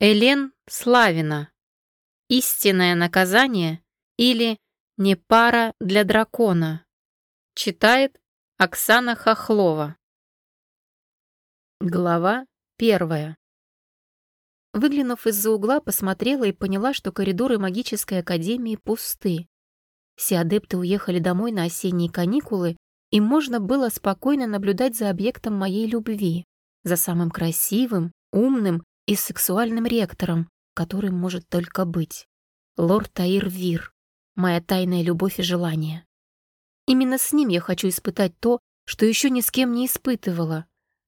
Элен Славина. Истинное наказание или не пара для дракона. Читает Оксана Хохлова. Глава первая. Выглянув из-за угла, посмотрела и поняла, что коридоры магической академии пусты. Все адепты уехали домой на осенние каникулы, и можно было спокойно наблюдать за объектом моей любви, за самым красивым, умным и сексуальным ректором, которым может только быть. Лорд Таир Вир, моя тайная любовь и желание. Именно с ним я хочу испытать то, что еще ни с кем не испытывала,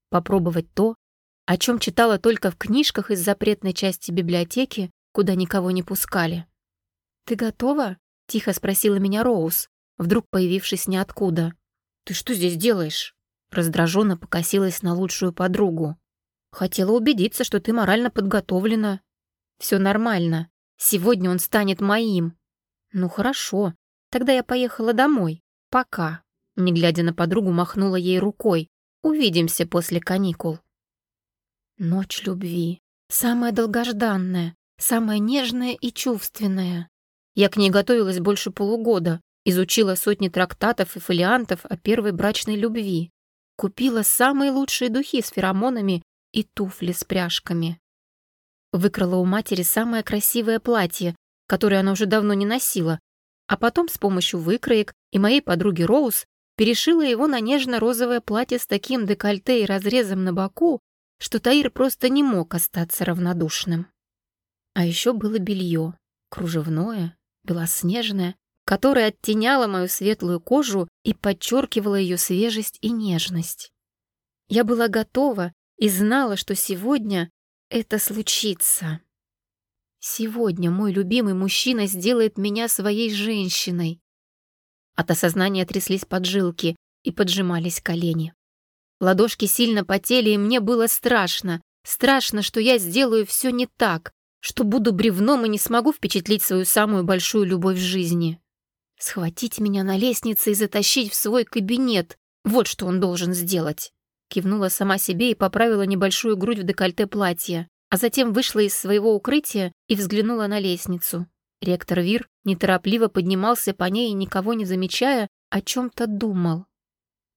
попробовать то, о чем читала только в книжках из запретной части библиотеки, куда никого не пускали. «Ты готова?» — тихо спросила меня Роуз, вдруг появившись ниоткуда. «Ты что здесь делаешь?» Раздраженно покосилась на лучшую подругу. Хотела убедиться, что ты морально подготовлена. Все нормально. Сегодня он станет моим. Ну хорошо. Тогда я поехала домой. Пока. Не глядя на подругу, махнула ей рукой. Увидимся после каникул. Ночь любви. Самая долгожданная, самая нежная и чувственная. Я к ней готовилась больше полугода, изучила сотни трактатов и фолиантов о первой брачной любви, купила самые лучшие духи с феромонами и туфли с пряжками. Выкрала у матери самое красивое платье, которое она уже давно не носила, а потом с помощью выкроек и моей подруги Роуз перешила его на нежно-розовое платье с таким декольте и разрезом на боку, что Таир просто не мог остаться равнодушным. А еще было белье, кружевное, белоснежное, которое оттеняло мою светлую кожу и подчеркивало ее свежесть и нежность. Я была готова и знала, что сегодня это случится. Сегодня мой любимый мужчина сделает меня своей женщиной. От осознания тряслись поджилки и поджимались колени. Ладошки сильно потели, и мне было страшно. Страшно, что я сделаю все не так, что буду бревном и не смогу впечатлить свою самую большую любовь в жизни. Схватить меня на лестнице и затащить в свой кабинет — вот что он должен сделать. Кивнула сама себе и поправила небольшую грудь в декольте платья, а затем вышла из своего укрытия и взглянула на лестницу. Ректор Вир неторопливо поднимался по ней, никого не замечая, о чем-то думал.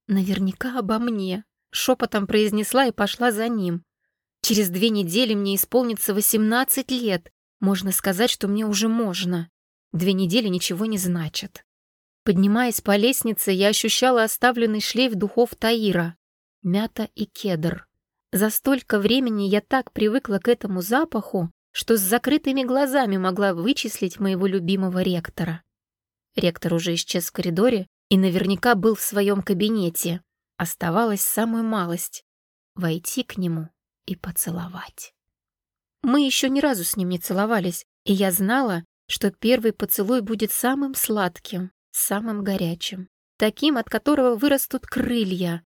«Наверняка обо мне», — шепотом произнесла и пошла за ним. «Через две недели мне исполнится восемнадцать лет. Можно сказать, что мне уже можно. Две недели ничего не значат». Поднимаясь по лестнице, я ощущала оставленный шлейф духов Таира мята и кедр. За столько времени я так привыкла к этому запаху, что с закрытыми глазами могла вычислить моего любимого ректора. Ректор уже исчез в коридоре и наверняка был в своем кабинете. Оставалась самая малость — войти к нему и поцеловать. Мы еще ни разу с ним не целовались, и я знала, что первый поцелуй будет самым сладким, самым горячим, таким, от которого вырастут крылья,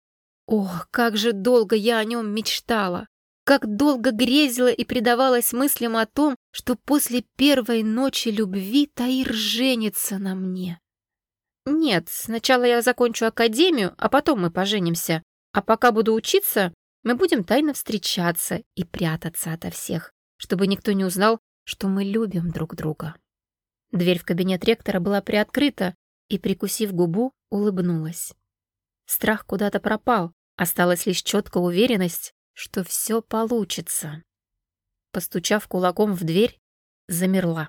Ох, как же долго я о нем мечтала! Как долго грезила и предавалась мыслям о том, что после первой ночи любви Таир женится на мне. Нет, сначала я закончу академию, а потом мы поженимся. А пока буду учиться, мы будем тайно встречаться и прятаться ото всех, чтобы никто не узнал, что мы любим друг друга. Дверь в кабинет ректора была приоткрыта, и, прикусив губу, улыбнулась. Страх куда-то пропал, Осталась лишь четкая уверенность, что все получится. Постучав кулаком в дверь, замерла.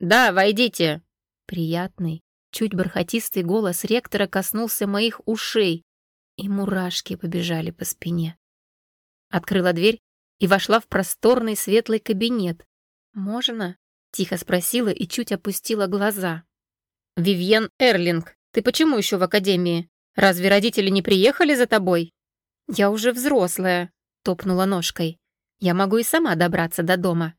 «Да, войдите!» Приятный, чуть бархатистый голос ректора коснулся моих ушей, и мурашки побежали по спине. Открыла дверь и вошла в просторный светлый кабинет. «Можно?» — тихо спросила и чуть опустила глаза. «Вивьен Эрлинг, ты почему еще в академии?» Разве родители не приехали за тобой?» «Я уже взрослая», — топнула ножкой. «Я могу и сама добраться до дома».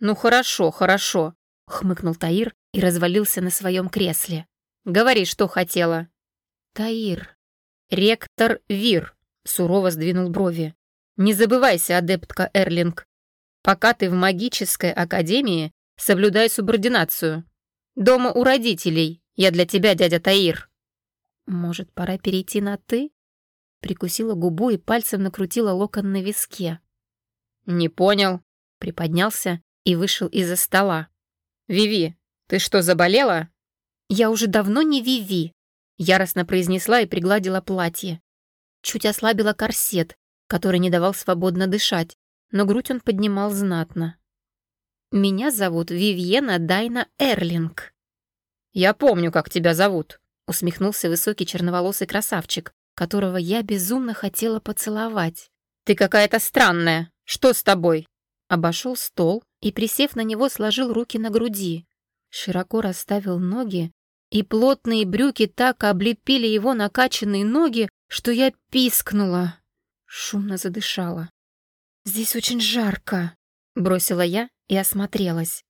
«Ну хорошо, хорошо», — хмыкнул Таир и развалился на своем кресле. «Говори, что хотела». «Таир». «Ректор Вир», — сурово сдвинул брови. «Не забывайся, адептка Эрлинг. Пока ты в магической академии, соблюдай субординацию. Дома у родителей. Я для тебя дядя Таир». «Может, пора перейти на «ты»?» Прикусила губу и пальцем накрутила локон на виске. «Не понял». Приподнялся и вышел из-за стола. «Виви, ты что, заболела?» «Я уже давно не Виви», — яростно произнесла и пригладила платье. Чуть ослабила корсет, который не давал свободно дышать, но грудь он поднимал знатно. «Меня зовут Вивьена Дайна Эрлинг». «Я помню, как тебя зовут», — усмехнулся высокий черноволосый красавчик, которого я безумно хотела поцеловать. «Ты какая-то странная. Что с тобой?» Обошел стол и, присев на него, сложил руки на груди. Широко расставил ноги, и плотные брюки так облепили его накачанные ноги, что я пискнула. Шумно задышала. «Здесь очень жарко», — бросила я и осмотрелась.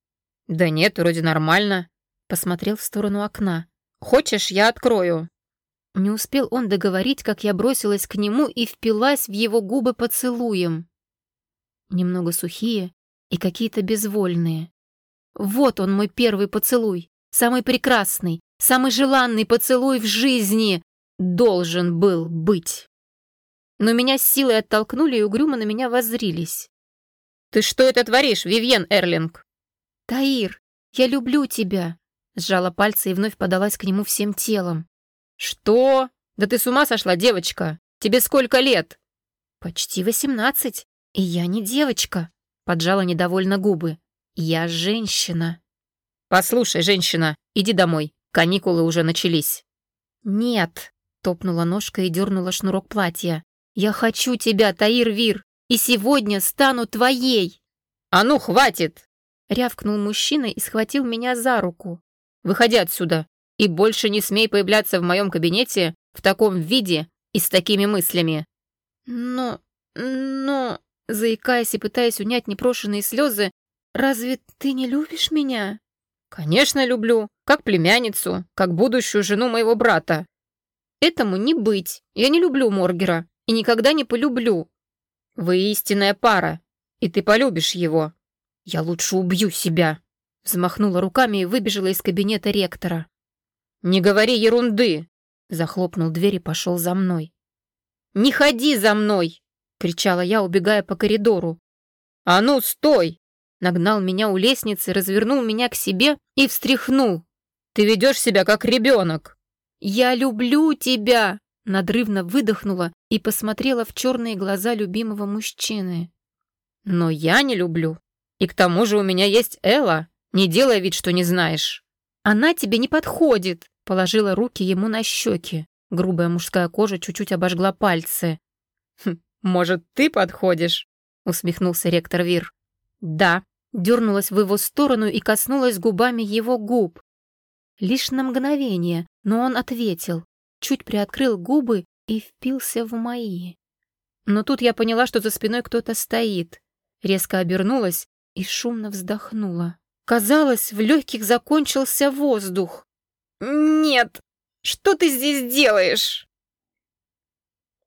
«Да нет, вроде нормально», — посмотрел в сторону окна. «Хочешь, я открою?» Не успел он договорить, как я бросилась к нему и впилась в его губы поцелуем. Немного сухие и какие-то безвольные. Вот он, мой первый поцелуй, самый прекрасный, самый желанный поцелуй в жизни должен был быть. Но меня с силой оттолкнули и угрюмо на меня воззрились. «Ты что это творишь, Вивьен Эрлинг?» «Таир, я люблю тебя!» Сжала пальцы и вновь подалась к нему всем телом. «Что? Да ты с ума сошла, девочка! Тебе сколько лет?» «Почти восемнадцать, и я не девочка», — поджала недовольно губы. «Я женщина». «Послушай, женщина, иди домой, каникулы уже начались». «Нет», — топнула ножкой и дернула шнурок платья. «Я хочу тебя, Таир Вир, и сегодня стану твоей!» «А ну, хватит!» — рявкнул мужчина и схватил меня за руку. «Выходи отсюда!» И больше не смей появляться в моем кабинете в таком виде и с такими мыслями. Но... но... Заикаясь и пытаясь унять непрошенные слезы, «Разве ты не любишь меня?» «Конечно люблю. Как племянницу, как будущую жену моего брата». «Этому не быть. Я не люблю Моргера и никогда не полюблю». «Вы истинная пара, и ты полюбишь его». «Я лучше убью себя», — взмахнула руками и выбежала из кабинета ректора. «Не говори ерунды!» Захлопнул дверь и пошел за мной. «Не ходи за мной!» — кричала я, убегая по коридору. «А ну, стой!» Нагнал меня у лестницы, развернул меня к себе и встряхнул. «Ты ведешь себя как ребенок!» «Я люблю тебя!» Надрывно выдохнула и посмотрела в черные глаза любимого мужчины. «Но я не люблю. И к тому же у меня есть Элла. Не делай вид, что не знаешь». «Она тебе не подходит!» Положила руки ему на щеки. Грубая мужская кожа чуть-чуть обожгла пальцы. «Хм, «Может, ты подходишь?» усмехнулся ректор Вир. «Да», дернулась в его сторону и коснулась губами его губ. Лишь на мгновение, но он ответил, чуть приоткрыл губы и впился в мои. Но тут я поняла, что за спиной кто-то стоит. Резко обернулась и шумно вздохнула. Казалось, в легких закончился воздух. «Нет! Что ты здесь делаешь?»